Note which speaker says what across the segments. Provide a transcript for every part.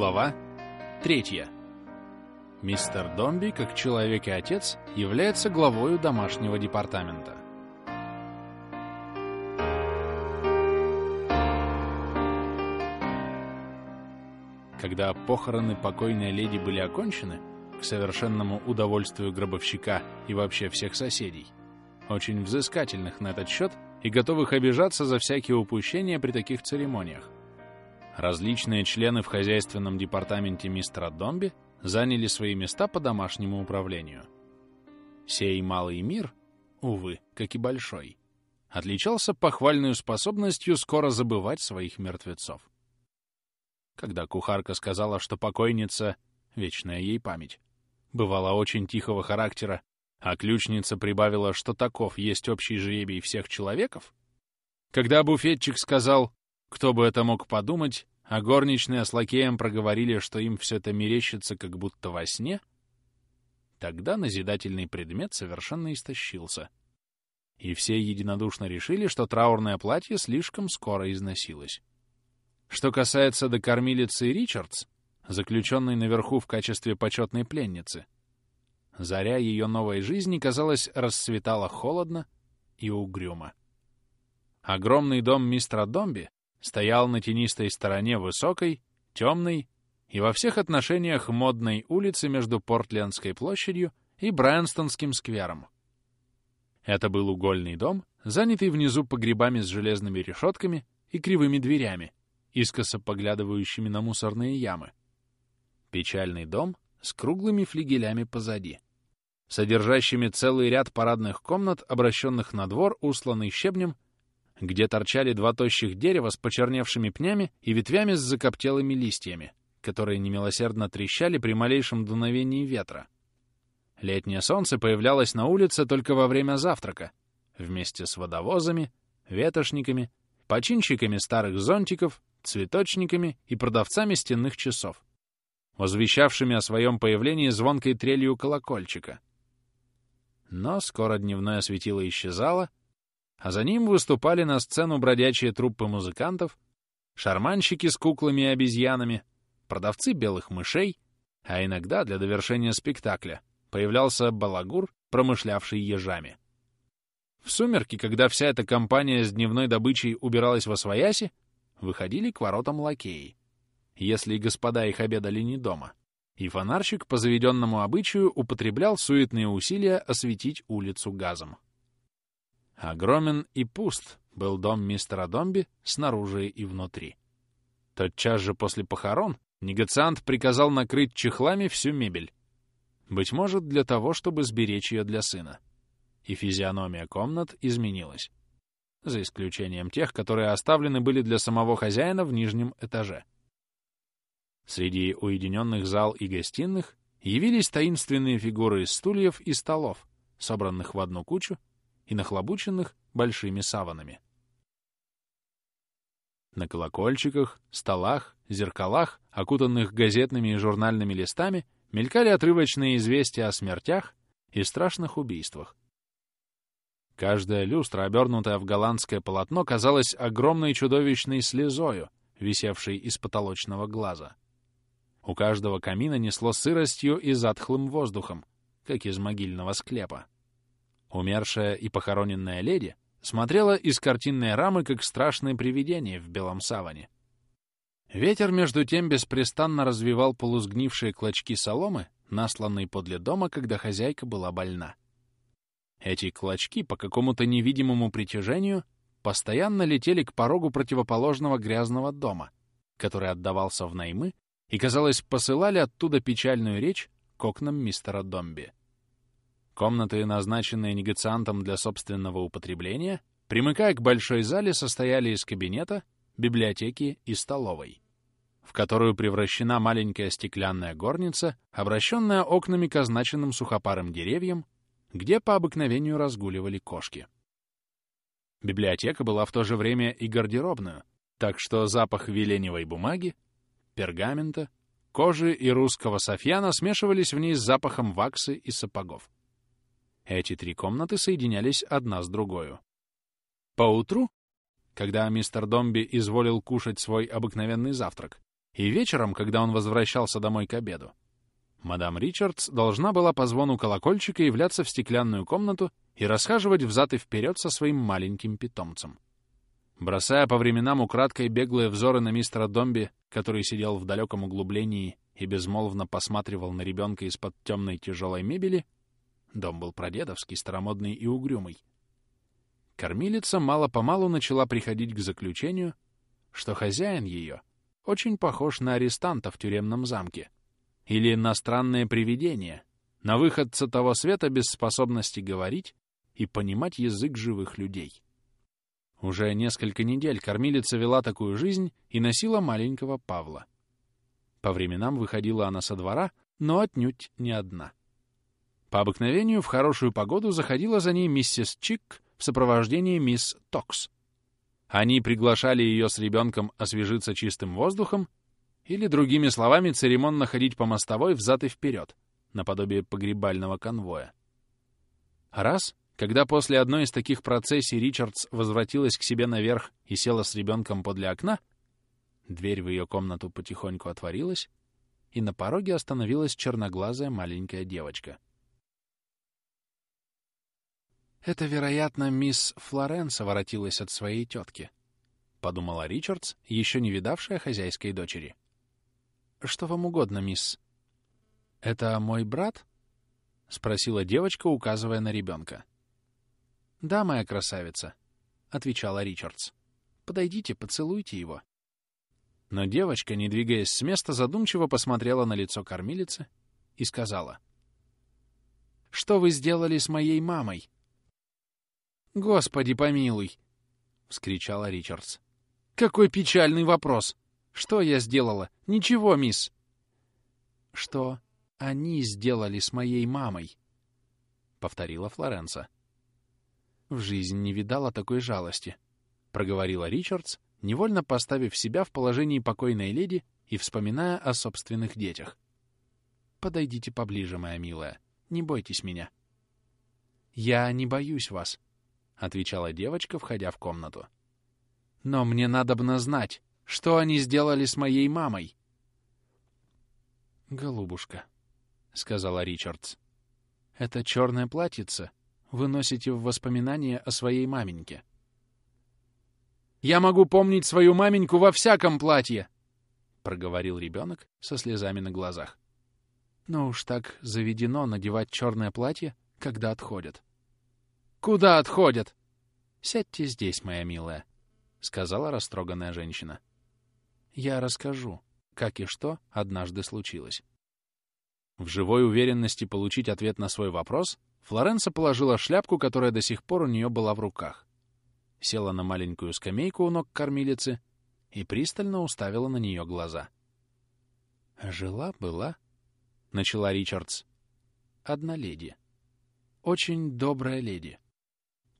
Speaker 1: Глава 3. Мистер Домби, как человек и отец, является главою домашнего департамента. Когда похороны покойной леди были окончены, к совершенному удовольствию гробовщика и вообще всех соседей, очень взыскательных на этот счет и готовых обижаться за всякие упущения при таких церемониях, Различные члены в хозяйственном департаменте мистера Домби заняли свои места по домашнему управлению. Сей малый мир, увы, как и большой, отличался похвальной способностью скоро забывать своих мертвецов. Когда кухарка сказала, что покойница, вечная ей память, бывала очень тихого характера, а ключница прибавила, что таков есть общий жребий всех человеков, когда буфетчик сказал кто бы это мог подумать, а горничные с лакеем проговорили, что им все это мерещится как будто во сне, тогда назидательный предмет совершенно истощился. И все единодушно решили, что траурное платье слишком скоро износилось. Что касается докормилицы Ричардс, заключенной наверху в качестве почетной пленницы, заря ее новой жизни, казалось, расцветала холодно и угрюмо. Огромный дом мистера Домби стоял на тенистой стороне высокой, темной и во всех отношениях модной улицы между Портлендской площадью и Брайанстонским сквером. Это был угольный дом, занятый внизу погребами с железными решетками и кривыми дверями, искоса поглядывающими на мусорные ямы. Печальный дом с круглыми флигелями позади, содержащими целый ряд парадных комнат, обращенных на двор, усланный щебнем где торчали два тощих дерева с почерневшими пнями и ветвями с закоптелыми листьями, которые немилосердно трещали при малейшем дуновении ветра. Летнее солнце появлялось на улице только во время завтрака, вместе с водовозами, ветошниками, починщиками старых зонтиков, цветочниками и продавцами стенных часов, возвещавшими о своем появлении звонкой трелью колокольчика. Но скоро дневное светило исчезало, а за ним выступали на сцену бродячие труппы музыкантов, шарманщики с куклами и обезьянами, продавцы белых мышей, а иногда для довершения спектакля появлялся балагур, промышлявший ежами. В сумерки, когда вся эта компания с дневной добычей убиралась во свояси, выходили к воротам лакеи, если господа их обедали не дома, и фонарщик по заведенному обычаю употреблял суетные усилия осветить улицу газом. Огромен и пуст был дом мистера Домби снаружи и внутри. Тотчас же после похорон негациант приказал накрыть чехлами всю мебель. Быть может, для того, чтобы сберечь ее для сына. И физиономия комнат изменилась. За исключением тех, которые оставлены были для самого хозяина в нижнем этаже. Среди уединенных зал и гостиных явились таинственные фигуры из стульев и столов, собранных в одну кучу и нахлобученных большими саванами. На колокольчиках, столах, зеркалах, окутанных газетными и журнальными листами, мелькали отрывочные известия о смертях и страшных убийствах. Каждая люстра, обернутая в голландское полотно, казалась огромной чудовищной слезою, висевшей из потолочного глаза. У каждого камина несло сыростью и затхлым воздухом, как из могильного склепа. Умершая и похороненная леди смотрела из картинной рамы, как страшное привидение в белом саване. Ветер, между тем, беспрестанно развивал полусгнившие клочки соломы, насланные подле дома, когда хозяйка была больна. Эти клочки по какому-то невидимому притяжению постоянно летели к порогу противоположного грязного дома, который отдавался в наймы, и, казалось, посылали оттуда печальную речь к окнам мистера Домби. Комнаты, назначенные негациантом для собственного употребления, примыкая к большой зале, состояли из кабинета, библиотеки и столовой, в которую превращена маленькая стеклянная горница, обращенная окнами к означенным сухопарым деревьям, где по обыкновению разгуливали кошки. Библиотека была в то же время и гардеробную, так что запах веленевой бумаги, пергамента, кожи и русского софьяна смешивались в ней с запахом ваксы и сапогов. Эти три комнаты соединялись одна с другой. Поутру, когда мистер Домби изволил кушать свой обыкновенный завтрак, и вечером, когда он возвращался домой к обеду, мадам Ричардс должна была по звону колокольчика являться в стеклянную комнату и расхаживать взад и вперед со своим маленьким питомцем. Бросая по временам украдкой беглые взоры на мистера Домби, который сидел в далеком углублении и безмолвно посматривал на ребенка из-под темной тяжелой мебели, дом был прадедовский, старомодный и угрюмый, кормилица мало-помалу начала приходить к заключению, что хозяин ее очень похож на арестанта в тюремном замке или на странное привидение, на выходца того света без способности говорить и понимать язык живых людей. Уже несколько недель кормилица вела такую жизнь и носила маленького Павла. По временам выходила она со двора, но отнюдь не одна. По обыкновению в хорошую погоду заходила за ней миссис Чик в сопровождении мисс Токс. Они приглашали ее с ребенком освежиться чистым воздухом или, другими словами, церемонно ходить по мостовой взад и вперед, наподобие погребального конвоя. Раз когда после одной из таких процессий Ричардс возвратилась к себе наверх и села с ребенком подле окна, дверь в ее комнату потихоньку отворилась, и на пороге остановилась черноглазая маленькая девочка. «Это, вероятно, мисс Флоренса воротилась от своей тетки», — подумала Ричардс, еще не видавшая хозяйской дочери. «Что вам угодно, мисс?» «Это мой брат?» — спросила девочка, указывая на ребенка. «Да, моя красавица», — отвечала Ричардс. «Подойдите, поцелуйте его». Но девочка, не двигаясь с места, задумчиво посмотрела на лицо кормилицы и сказала. «Что вы сделали с моей мамой?» «Господи помилуй!» — вскричала Ричардс. «Какой печальный вопрос! Что я сделала? Ничего, мисс!» «Что они сделали с моей мамой?» — повторила Флоренса. В жизни не видала такой жалости, — проговорила Ричардс, невольно поставив себя в положении покойной леди и вспоминая о собственных детях. «Подойдите поближе, моя милая. Не бойтесь меня». «Я не боюсь вас», — отвечала девочка, входя в комнату. «Но мне надобно знать, что они сделали с моей мамой». «Голубушка», — сказала Ричардс, — «это черное платьице вы носите в воспоминания о своей маменьке. «Я могу помнить свою маменьку во всяком платье!» — проговорил ребенок со слезами на глазах. «Но уж так заведено надевать черное платье, когда отходят». «Куда отходят?» «Сядьте здесь, моя милая», — сказала растроганная женщина. «Я расскажу, как и что однажды случилось». В живой уверенности получить ответ на свой вопрос Флоренса положила шляпку, которая до сих пор у нее была в руках, села на маленькую скамейку у ног кормилицы и пристально уставила на нее глаза. «Жила-была», — начала Ричардс, — «одна леди. Очень добрая леди.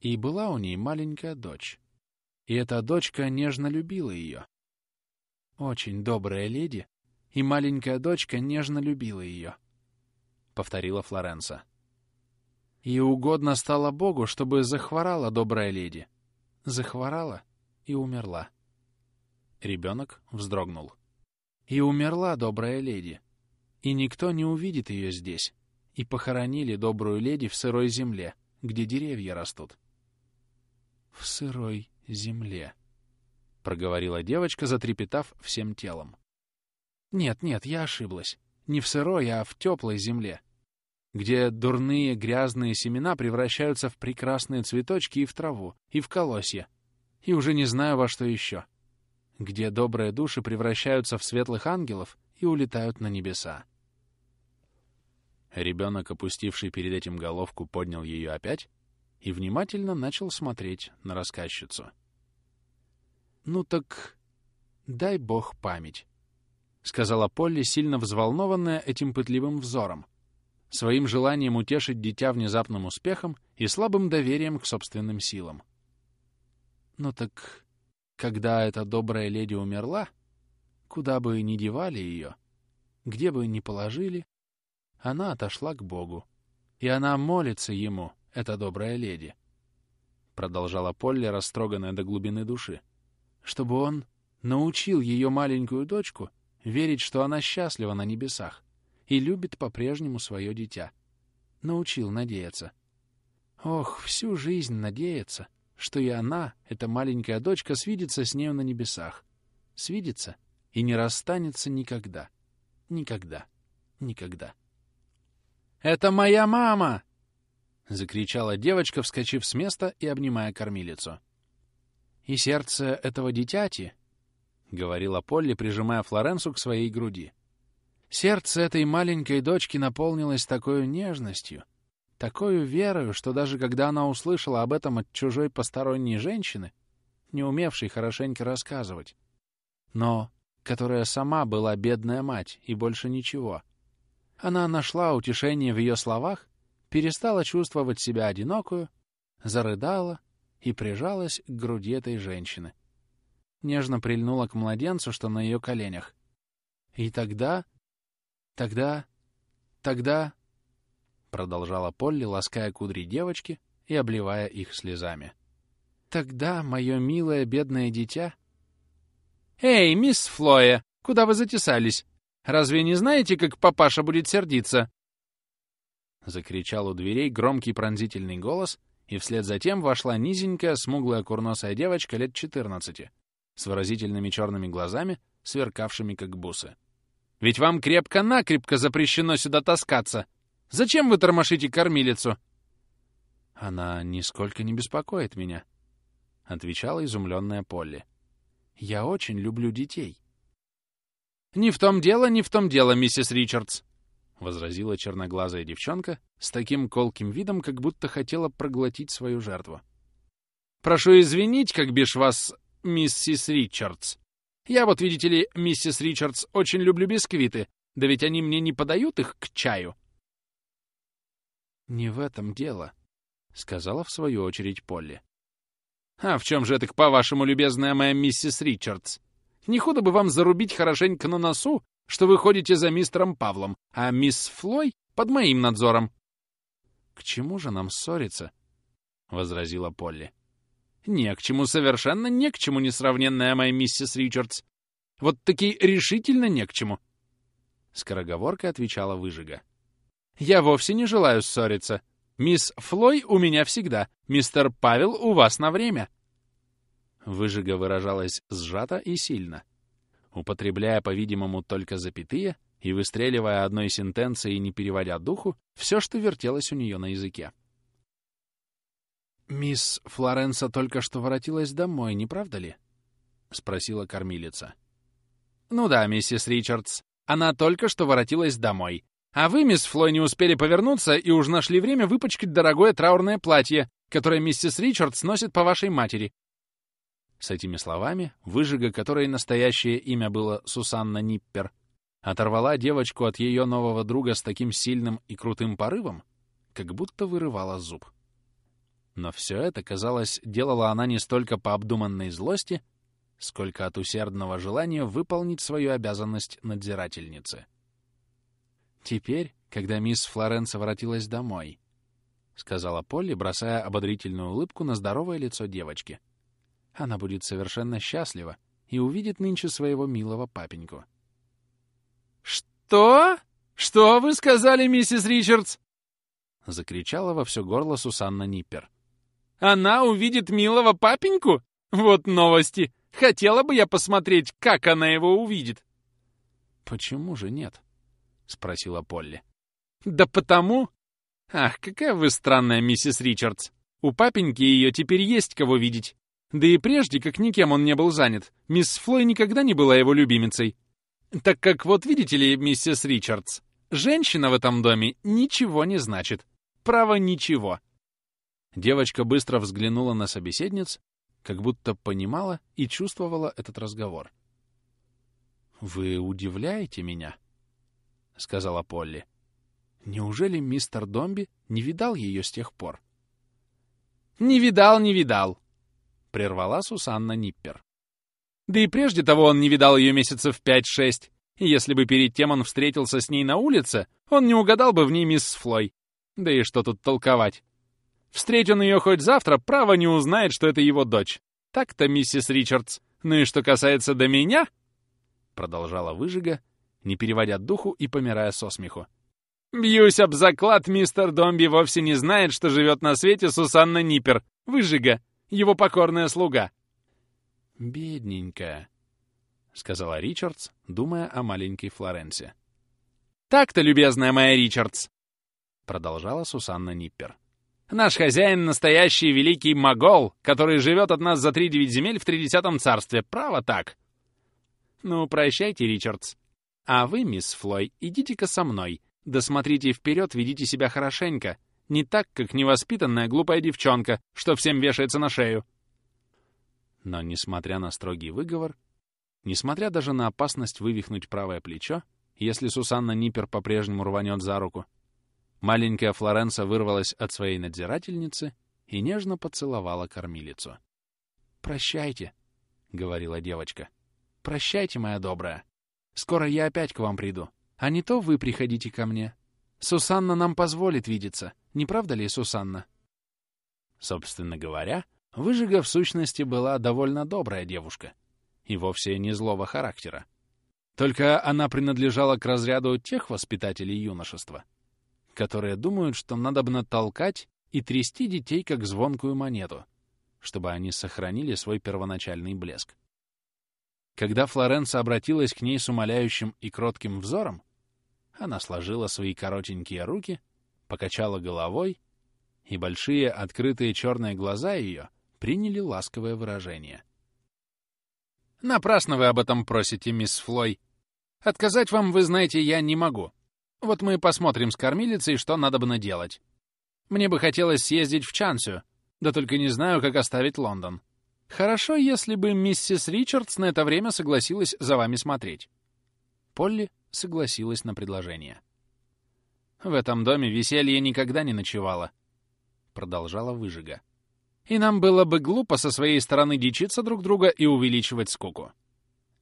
Speaker 1: И была у ней маленькая дочь. И эта дочка нежно любила ее. Очень добрая леди, и маленькая дочка нежно любила ее», — повторила Флоренса. И угодно стало Богу, чтобы захворала добрая леди. Захворала и умерла. Ребенок вздрогнул. И умерла добрая леди. И никто не увидит ее здесь. И похоронили добрую леди в сырой земле, где деревья растут. В сырой земле, — проговорила девочка, затрепетав всем телом. Нет, нет, я ошиблась. Не в сырой, а в теплой земле где дурные грязные семена превращаются в прекрасные цветочки и в траву, и в колосья, и уже не знаю во что еще, где добрые души превращаются в светлых ангелов и улетают на небеса. Ребенок, опустивший перед этим головку, поднял ее опять и внимательно начал смотреть на рассказчицу. «Ну так дай бог память», — сказала Полли, сильно взволнованная этим пытливым взором, своим желанием утешить дитя внезапным успехом и слабым доверием к собственным силам. Ну так, когда эта добрая леди умерла, куда бы ни девали ее, где бы ни положили, она отошла к Богу. И она молится ему, эта добрая леди, — продолжала Полли, растроганная до глубины души, — чтобы он научил ее маленькую дочку верить, что она счастлива на небесах и любит по-прежнему свое дитя. Научил надеяться. Ох, всю жизнь надеяться, что и она, эта маленькая дочка, свидится с нею на небесах. Свидится и не расстанется никогда. Никогда. Никогда. «Это моя мама!» — закричала девочка, вскочив с места и обнимая кормилицу. «И сердце этого дитяти», — говорила Полли, прижимая Флоренсу к своей груди. «Сердце этой маленькой дочки наполнилось такой нежностью, такой верою, что даже когда она услышала об этом от чужой посторонней женщины, не умевшей хорошенько рассказывать, но которая сама была бедная мать и больше ничего, она нашла утешение в ее словах, перестала чувствовать себя одинокую, зарыдала и прижалась к груди этой женщины. Нежно прильнула к младенцу, что на ее коленях. И тогда, тогда, тогда... — продолжала Полли, лаская кудри девочки и обливая их слезами. «Тогда, мое милое бедное дитя...» «Эй, мисс Флоя, куда вы затесались? Разве не знаете, как папаша будет сердиться?» Закричал у дверей громкий пронзительный голос, и вслед за тем вошла низенькая, смуглая курносая девочка лет 14 с выразительными черными глазами, сверкавшими как бусы. «Ведь вам крепко-накрепко запрещено сюда таскаться!» Зачем вы тормошите кормилицу?» «Она нисколько не беспокоит меня», — отвечала изумленная Полли. «Я очень люблю детей». «Не в том дело, не в том дело, миссис Ричардс», — возразила черноглазая девчонка с таким колким видом, как будто хотела проглотить свою жертву. «Прошу извинить, как бишь вас, миссис Ричардс. Я вот, видите ли, миссис Ричардс, очень люблю бисквиты, да ведь они мне не подают их к чаю. «Не в этом дело», — сказала в свою очередь Полли. «А в чем же это, по-вашему, любезная моя миссис Ричардс? Не худо бы вам зарубить хорошенько на носу, что вы ходите за мистером Павлом, а мисс Флой под моим надзором». «К чему же нам ссориться?» — возразила Полли. «Не к чему, совершенно не к чему, несравненная моя миссис Ричардс. Вот таки решительно не к чему». Скороговоркой отвечала выжига. Я вовсе не желаю ссориться. Мисс Флой у меня всегда, мистер Павел у вас на время». Выжига выражалась сжато и сильно, употребляя, по-видимому, только запятые и выстреливая одной сентенцией, не переводя духу, все, что вертелось у нее на языке. «Мисс Флоренса только что воротилась домой, не правда ли?» — спросила кормилица. «Ну да, миссис Ричардс. Она только что воротилась домой. А вы, мисс Флой, не успели повернуться и уж нашли время выпачкать дорогое траурное платье, которое миссис Ричардс носит по вашей матери». С этими словами, выжига, которой настоящее имя было Сусанна Ниппер, оторвала девочку от ее нового друга с таким сильным и крутым порывом, как будто вырывала зуб. Но все это, казалось, делала она не столько по обдуманной злости, сколько от усердного желания выполнить свою обязанность надзирательницы. «Теперь, когда мисс Флоренса воротилась домой», — сказала Полли, бросая ободрительную улыбку на здоровое лицо девочки. «Она будет совершенно счастлива и увидит нынче своего милого папеньку».
Speaker 2: «Что? Что вы сказали, миссис Ричардс?»
Speaker 1: — закричала во все горло Сусанна Ниппер.
Speaker 2: «Она увидит милого папеньку? Вот новости! Хотела бы я посмотреть, как она его увидит!»
Speaker 1: «Почему же нет?» — спросила Полли.
Speaker 2: «Да потому...» «Ах, какая вы странная, миссис Ричардс! У папеньки ее теперь есть кого видеть. Да и прежде, как никем он не был занят, мисс Флой никогда не была его любимицей. Так как вот видите ли, миссис Ричардс, женщина в этом доме ничего не значит. Право, ничего».
Speaker 1: Девочка быстро взглянула на собеседниц, как будто понимала и чувствовала этот разговор. «Вы удивляете меня?» — сказала Полли. «Неужели мистер Домби не видал ее с тех пор?»
Speaker 2: «Не видал, не видал», —
Speaker 1: прервала Сусанна Ниппер.
Speaker 2: «Да и прежде того он не видал ее месяцев пять-шесть, и если бы перед тем он встретился с ней на улице, он не угадал бы в ней мисс Флой. Да и что тут толковать? Встреть он ее хоть завтра, право не узнает, что это его дочь. Так-то, миссис Ричардс. Ну и что касается до меня...»
Speaker 1: — продолжала выжига, не переводя духу и помирая со смеху.
Speaker 2: «Бьюсь об заклад, мистер Домби вовсе не знает, что живет на свете Сусанна Ниппер, выжига, его покорная слуга».
Speaker 1: «Бедненькая», — сказала Ричардс, думая о маленькой Флоренсе.
Speaker 2: «Так-то, любезная моя Ричардс», —
Speaker 1: продолжала Сусанна Ниппер.
Speaker 2: «Наш хозяин — настоящий великий могол, который живет от нас за три девять земель в тридесятом царстве. Право так». «Ну, прощайте, Ричардс. А вы, мисс Флой, идите-ка со мной. Да смотрите вперед, ведите себя хорошенько. Не так, как невоспитанная глупая девчонка, что всем вешается на шею».
Speaker 1: Но, несмотря на строгий выговор, несмотря даже на опасность вывихнуть правое плечо, если Сусанна Ниппер по-прежнему рванет за руку, маленькая Флоренса вырвалась от своей надзирательницы и нежно поцеловала кормилицу. «Прощайте», — говорила девочка. «Прощайте, моя добрая. Скоро я опять к вам приду. А не то вы приходите ко мне. Сусанна нам позволит видеться. Не правда ли, Сусанна?» Собственно говоря, Выжига в сущности была довольно добрая девушка и вовсе не злого характера. Только она принадлежала к разряду тех воспитателей юношества, которые думают, что надо бы натолкать и трясти детей как звонкую монету, чтобы они сохранили свой первоначальный блеск. Когда Флоренса обратилась к ней с умоляющим и кротким взором, она сложила свои коротенькие руки, покачала головой, и большие открытые черные глаза ее — приняли ласковое выражение.
Speaker 2: «Напрасно вы об этом просите, мисс Флой. Отказать вам, вы знаете, я не могу. Вот мы посмотрим с кормилицей, что надо бы наделать. Мне бы хотелось съездить в Чансию, да только не знаю, как оставить Лондон. Хорошо, если бы миссис Ричардс на это время согласилась за вами смотреть».
Speaker 1: Полли согласилась на предложение.
Speaker 2: «В этом доме веселье никогда не ночевало», — продолжала выжига и нам было бы глупо со своей стороны дичиться друг друга и увеличивать скуку.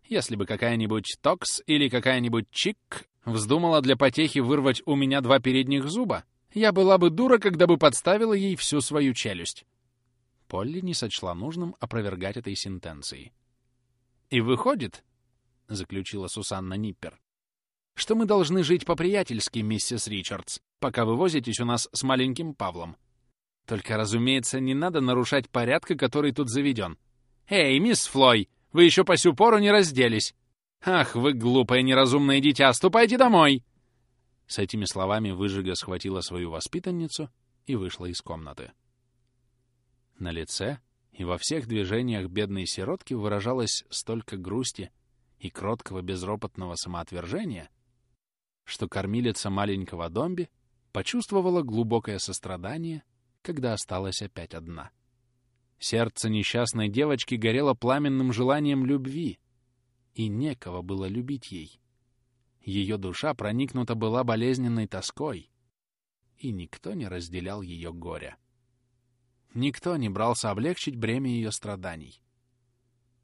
Speaker 2: Если бы какая-нибудь Токс или какая-нибудь Чик вздумала для потехи вырвать у меня два передних зуба, я была бы дура, когда бы подставила ей всю свою челюсть.
Speaker 1: Полли не сочла нужным опровергать этой сентенции.
Speaker 2: «И выходит, — заключила Сусанна Ниппер, — что мы должны жить по-приятельски, миссис Ричардс, пока вы возитесь у нас с маленьким Павлом. Только, разумеется, не надо нарушать порядка, который тут заведен. «Эй, мисс Флой, вы еще по сю пору не разделись! Ах, вы глупое неразумное дитя, ступайте домой!»
Speaker 1: С этими словами выжига схватила свою воспитанницу и вышла из комнаты. На лице и во всех движениях бедной сиротки выражалось столько грусти и кроткого безропотного самоотвержения, что кормилица маленького домби почувствовала глубокое сострадание когда осталась опять одна. Сердце несчастной девочки горело пламенным желанием любви, и некого было любить ей. Ее душа проникнута была болезненной тоской, и никто не разделял ее горя. Никто не брался облегчить бремя ее страданий.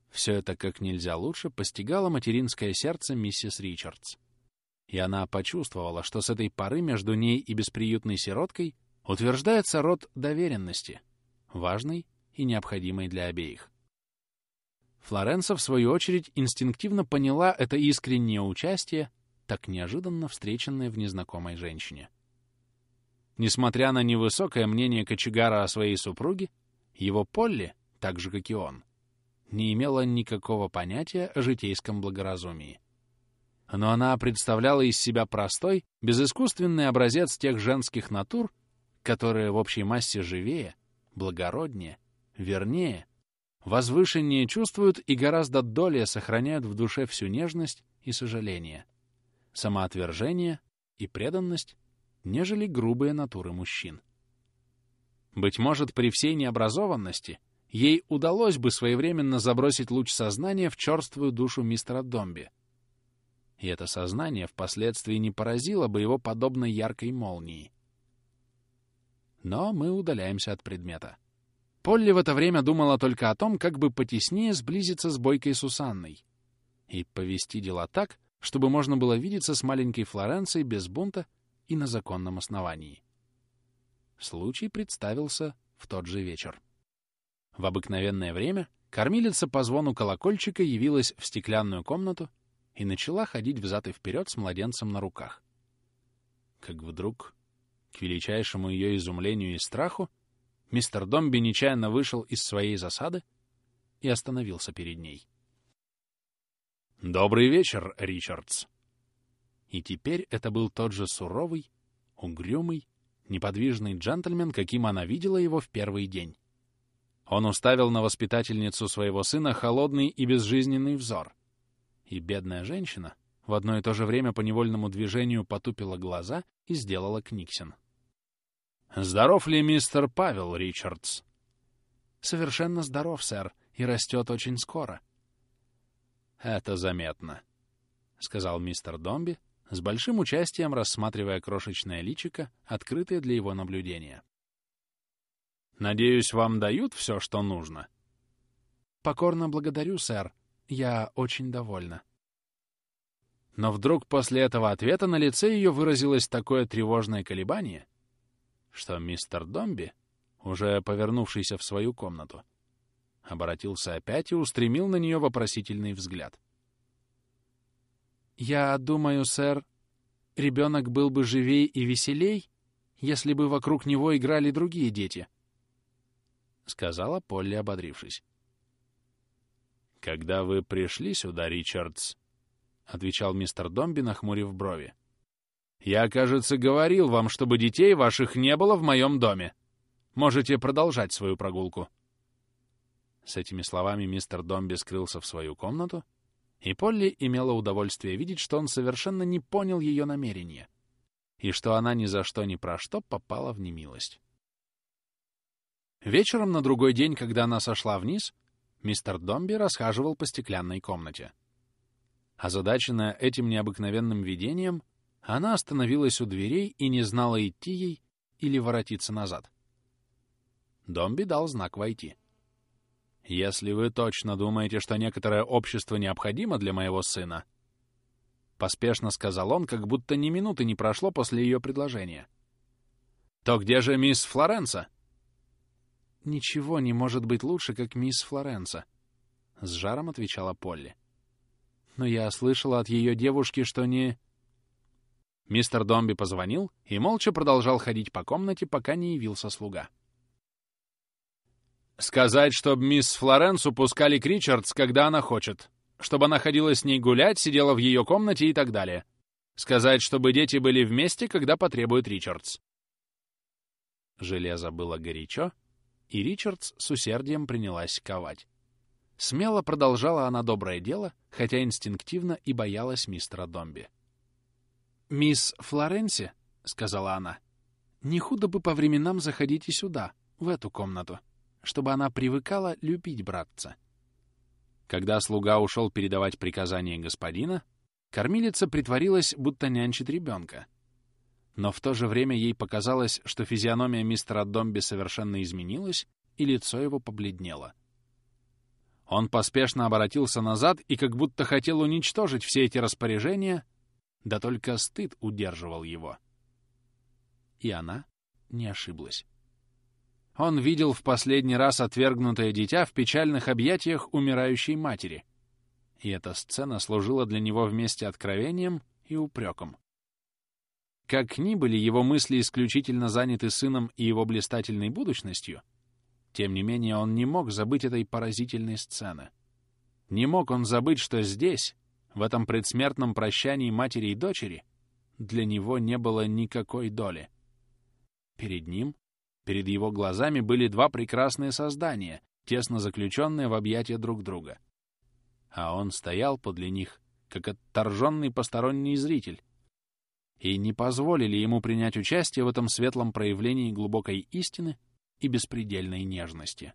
Speaker 1: Все это как нельзя лучше постигало материнское сердце миссис Ричардс. И она почувствовала, что с этой поры между ней и бесприютной сироткой утверждается род доверенности, важный и необходимый для обеих. Флоренса, в свою очередь, инстинктивно поняла это искреннее участие, так неожиданно встреченное в незнакомой женщине. Несмотря на невысокое мнение кочегара о своей супруге, его Полли, так же, как и он, не имела никакого понятия о житейском благоразумии. Но она представляла из себя простой, безыскусственный образец тех женских натур, которые в общей массе живее, благороднее, вернее, возвышеннее чувствуют и гораздо долее сохраняют в душе всю нежность и сожаление, самоотвержение и преданность, нежели грубые натуры мужчин. Быть может, при всей необразованности ей удалось бы своевременно забросить луч сознания в черствую душу мистера Домби. И это сознание впоследствии не поразило бы его подобно яркой молнии. Но мы удаляемся от предмета. Полли в это время думала только о том, как бы потеснее сблизиться с бойкой Сусанной и повести дела так, чтобы можно было видеться с маленькой Флоренцией без бунта и на законном основании. Случай представился в тот же вечер. В обыкновенное время кормилица по звону колокольчика явилась в стеклянную комнату и начала ходить взад и вперед с младенцем на руках. Как вдруг, к величайшему ее изумлению и страху, мистер Домби нечаянно вышел из своей засады и остановился перед ней. «Добрый вечер, Ричардс!» И теперь это был тот же суровый, угрюмый, неподвижный джентльмен, каким она видела его в первый день. Он уставил на воспитательницу своего сына холодный и безжизненный взор. И бедная женщина в одно и то же время по невольному движению потупила глаза и сделала книгсен. «Здоров ли мистер Павел Ричардс?» «Совершенно здоров, сэр, и растет очень скоро». «Это заметно», — сказал мистер Домби, с большим участием рассматривая крошечное личико, открытое для его наблюдения. «Надеюсь, вам дают все, что нужно?» «Покорно благодарю, сэр. Я очень довольна». Но вдруг после этого ответа на лице ее выразилось такое тревожное колебание, что мистер Домби, уже повернувшийся в свою комнату, обратился опять и устремил на нее вопросительный взгляд. «Я думаю, сэр, ребенок был бы живей и веселей, если бы вокруг него играли другие дети», — сказала Полли, ободрившись. «Когда вы пришли сюда, Ричардс», — отвечал мистер Домби, нахмурив брови, «я, кажется, говорил вам, чтобы детей ваших не было в моем доме. Можете продолжать свою прогулку». С этими словами мистер Домби скрылся в свою комнату, и Полли имела удовольствие видеть, что он совершенно не понял ее намерения, и что она ни за что ни про что попала в немилость. Вечером на другой день, когда она сошла вниз, мистер Домби расхаживал по стеклянной комнате. Озадаченная этим необыкновенным видением, она остановилась у дверей и не знала, идти ей или воротиться назад. Домби дал знак войти. «Если вы точно думаете, что некоторое общество необходимо для моего сына», — поспешно сказал он, как будто ни минуты не прошло после ее предложения, «то где же мисс Флоренса?» «Ничего не может быть лучше, как мисс Флоренса», — с жаром отвечала Полли. «Но я слышала от ее девушки, что не...» Мистер Домби позвонил и молча продолжал ходить по комнате, пока не явился слуга. Сказать, чтобы мисс Флоренс упускали Кричардс, когда она хочет. Чтобы она ходила с ней гулять, сидела в ее комнате и так далее. Сказать, чтобы дети были вместе, когда потребует Ричардс. Железо было горячо, и Ричардс с усердием принялась ковать. Смело продолжала она доброе дело, хотя инстинктивно и боялась мистера Домби. «Мисс Флоренси», — сказала она, — «не худо бы по временам заходить и сюда, в эту комнату чтобы она привыкала любить братца. Когда слуга ушел передавать приказание господина, кормилица притворилась, будто нянчит ребенка. Но в то же время ей показалось, что физиономия мистера Домби совершенно изменилась, и лицо его побледнело. Он поспешно обратился назад и как будто хотел уничтожить все эти распоряжения, да только стыд удерживал его. И она не ошиблась. Он видел в последний раз отвергнутое дитя в печальных объятиях умирающей матери. И эта сцена служила для него вместе откровением и упреком. Как ни были его мысли исключительно заняты сыном и его блистательной будущностью, тем не менее он не мог забыть этой поразительной сцены. Не мог он забыть, что здесь, в этом предсмертном прощании матери и дочери, для него не было никакой доли. Перед ним Перед его глазами были два прекрасные создания, тесно заключенные в объятия друг друга. А он стоял подле них, как отторженный посторонний зритель, и не позволили ему принять участие в этом светлом проявлении глубокой истины и беспредельной нежности.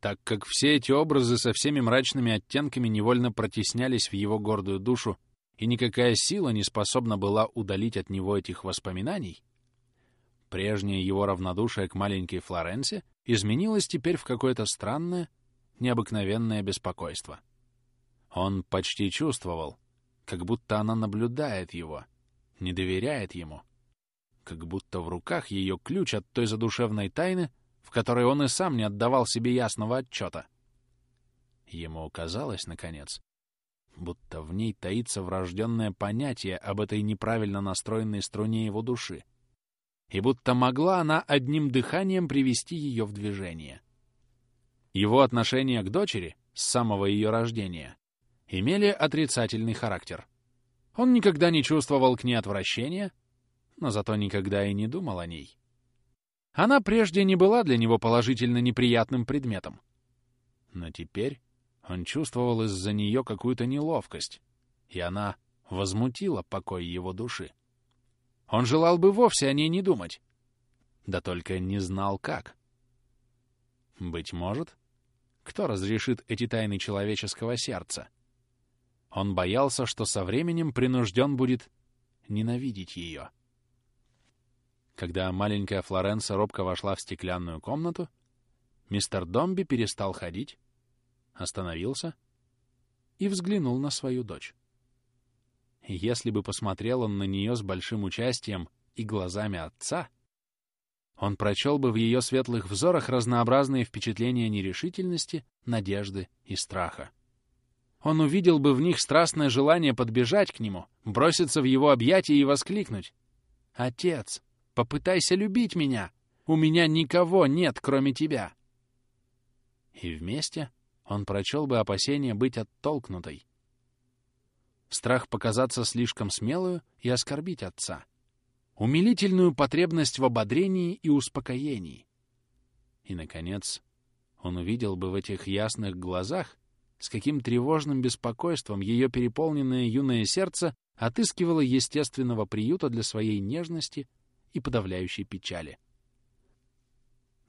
Speaker 1: Так как все эти образы со всеми мрачными оттенками невольно протеснялись в его гордую душу, и никакая сила не способна была удалить от него этих воспоминаний, Прежнее его равнодушие к маленькой Флоренсе изменилось теперь в какое-то странное, необыкновенное беспокойство. Он почти чувствовал, как будто она наблюдает его, не доверяет ему, как будто в руках ее ключ от той задушевной тайны, в которой он и сам не отдавал себе ясного отчета. Ему казалось, наконец, будто в ней таится врожденное понятие об этой неправильно настроенной струне его души, и будто могла она одним дыханием привести ее в движение. Его отношение к дочери с самого ее рождения имели отрицательный характер. Он никогда не чувствовал к ней отвращения, но зато никогда и не думал о ней. Она прежде не была для него положительно неприятным предметом. Но теперь он чувствовал из-за нее какую-то неловкость, и она возмутила покой его души. Он желал бы вовсе о ней не думать, да только не знал как. Быть может, кто разрешит эти тайны человеческого сердца? Он боялся, что со временем принужден будет ненавидеть ее. Когда маленькая Флоренса робко вошла в стеклянную комнату, мистер Домби перестал ходить, остановился и взглянул на свою дочь. Если бы посмотрел он на нее с большим участием и глазами отца, он прочел бы в ее светлых взорах разнообразные впечатления нерешительности, надежды и страха. Он увидел бы в них страстное желание подбежать к нему, броситься в его объятия и воскликнуть. «Отец, попытайся любить меня! У меня никого нет, кроме тебя!» И вместе он прочел бы опасение быть оттолкнутой. Страх показаться слишком смелую и оскорбить отца. Умилительную потребность в ободрении и успокоении. И, наконец, он увидел бы в этих ясных глазах, с каким тревожным беспокойством ее переполненное юное сердце отыскивало естественного приюта для своей нежности и подавляющей печали.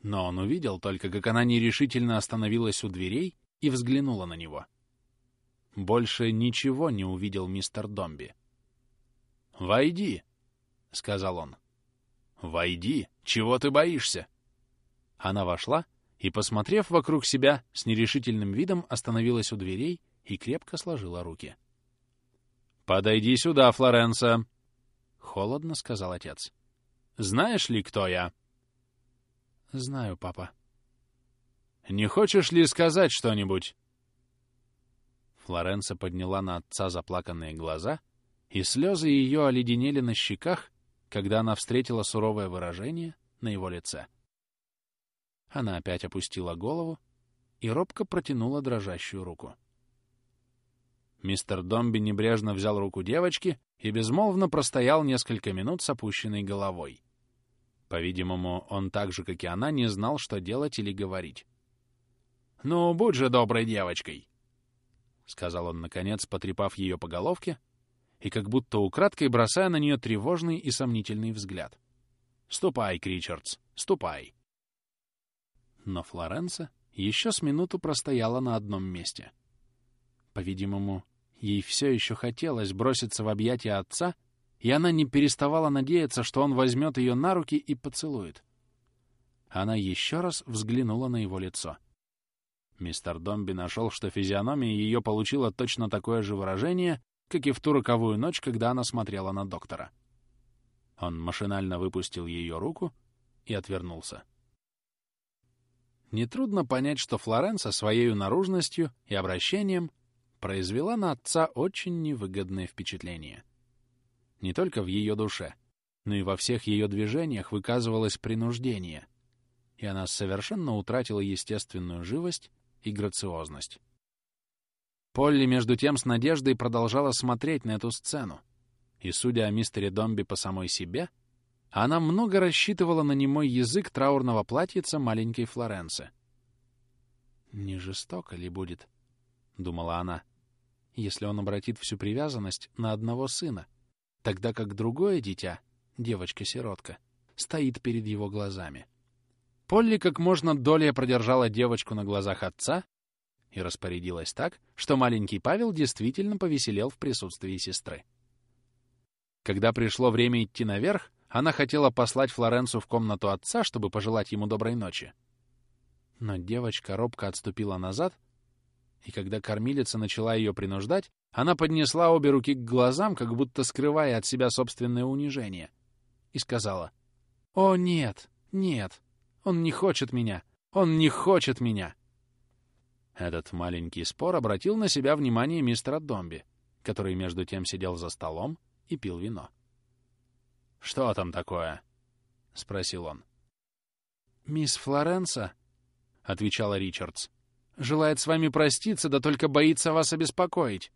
Speaker 1: Но он увидел только, как она нерешительно остановилась у дверей и взглянула на него. Больше ничего не увидел мистер Домби. «Войди», — сказал он. «Войди! Чего ты боишься?» Она вошла и, посмотрев вокруг себя, с нерешительным видом остановилась у дверей и крепко сложила руки. «Подойди сюда, Флоренса!» — холодно сказал отец. «Знаешь ли, кто я?» «Знаю, папа», не хочешь ли сказать что-нибудь?» Флоренса подняла на отца заплаканные глаза, и слезы ее оледенели на щеках, когда она встретила суровое выражение на его лице. Она опять опустила голову и робко протянула дрожащую руку. Мистер Домби небрежно взял руку девочки и безмолвно простоял несколько минут с опущенной головой. По-видимому, он так же, как и она, не знал, что делать или говорить. «Ну, будь же доброй девочкой!» — сказал он, наконец, потрепав ее по головке и как будто украдкой бросая на нее тревожный и сомнительный взгляд. «Ступай, Кричардс, ступай!» Но Флоренса еще с минуту простояла на одном месте. По-видимому, ей все еще хотелось броситься в объятия отца, и она не переставала надеяться, что он возьмет ее на руки и поцелует. Она еще раз взглянула на его лицо — Мистер Домби нашел, что физиономия ее получила точно такое же выражение, как и в ту роковую ночь, когда она смотрела на доктора. Он машинально выпустил ее руку и отвернулся. Нетрудно понять, что Флоренса своей наружностью и обращением произвела на отца очень невыгодное впечатление. Не только в ее душе, но и во всех ее движениях выказывалось принуждение, и она совершенно утратила естественную живость и грациозность. Полли, между тем, с надеждой продолжала смотреть на эту сцену, и, судя о мистере Домби по самой себе, она много рассчитывала на немой язык траурного платьица маленькой Флоренции. «Не жестоко ли будет?» — думала она. «Если он обратит всю привязанность на одного сына, тогда как другое дитя, девочка-сиротка, стоит перед его глазами». Полли как можно долее продержала девочку на глазах отца и распорядилась так, что маленький Павел действительно повеселел в присутствии сестры. Когда пришло время идти наверх, она хотела послать Флоренцу в комнату отца, чтобы пожелать ему доброй ночи. Но девочка робко отступила назад, и когда кормилица начала ее принуждать, она поднесла обе руки к глазам, как будто скрывая от себя собственное унижение, и сказала, «О, нет, нет, он не хочет меня! Он не хочет меня!» Этот маленький спор обратил на себя внимание мистера Домби, который между тем сидел за столом и пил вино. «Что там такое?» — спросил он.
Speaker 2: «Мисс Флоренса», — отвечала Ричардс, — «желает с вами проститься, да только боится вас обеспокоить».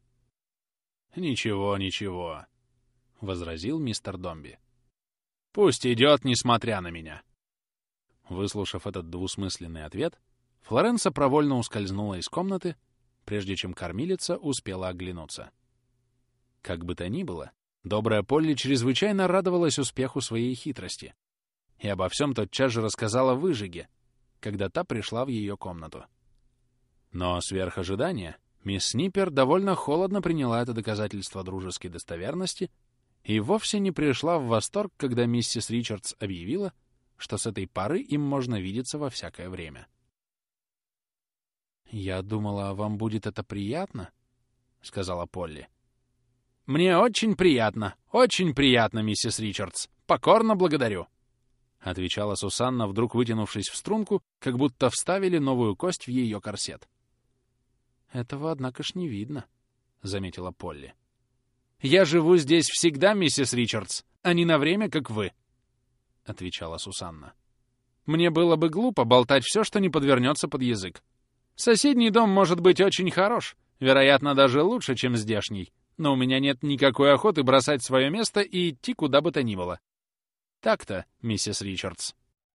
Speaker 1: «Ничего, ничего», — возразил мистер Домби. «Пусть идет, несмотря на меня». Выслушав этот двусмысленный ответ, Флоренса провольно ускользнула из комнаты, прежде чем кормилица успела оглянуться. Как бы то ни было, добрая Полли чрезвычайно радовалась успеху своей хитрости и обо всем тотчас же рассказала выжиге, когда та пришла в ее комнату. Но сверх ожидания мисс Сниппер довольно холодно приняла это доказательство дружеской достоверности и вовсе не пришла в восторг, когда миссис Ричардс объявила, что с этой поры им можно видеться во всякое время.
Speaker 2: «Я думала, вам будет это приятно», — сказала Полли.
Speaker 1: «Мне очень приятно, очень приятно, миссис Ричардс. Покорно благодарю», — отвечала Сусанна, вдруг вытянувшись в струнку, как будто вставили новую кость в ее корсет.
Speaker 2: «Этого, однако ж, не видно», — заметила Полли.
Speaker 1: «Я живу здесь всегда, миссис Ричардс, а не на время, как вы», — отвечала Сусанна. «Мне было бы глупо болтать все, что не подвернется под язык. Соседний дом может быть очень хорош, вероятно, даже лучше, чем здешний, но у меня нет никакой охоты бросать свое место и идти куда бы то ни было. Так-то, миссис Ричардс».